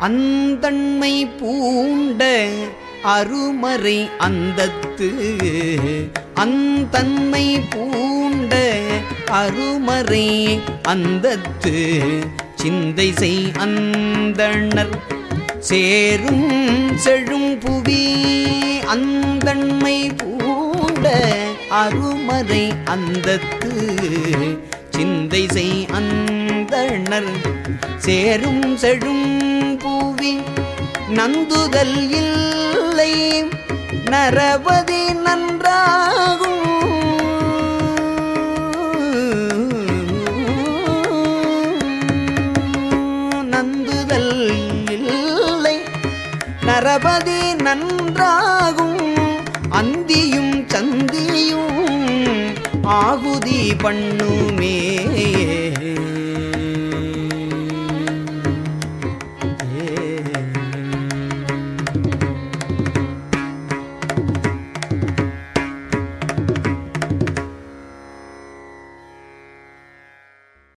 அந்தண்மை பூண்ட அருமறை அந்தத்து அந்தன்மை பூண்ட அருமறை அந்தத்து. சிந்தை செய் அந்தணர் சேரும் செழும் புவி. அந்தண்மை பூண்ட அருமறை அந்தத்து சிந்தை செய் அந்த அந்தணர் சேரும் செழும் பூவி நந்துதல் இல்லை. நரபதி நன்றாகும். நந்துதல் இல்லை. நரபதி நன்றாகும். அந்தியும் சந்தியும் ஆகுதி பண்ணுமே.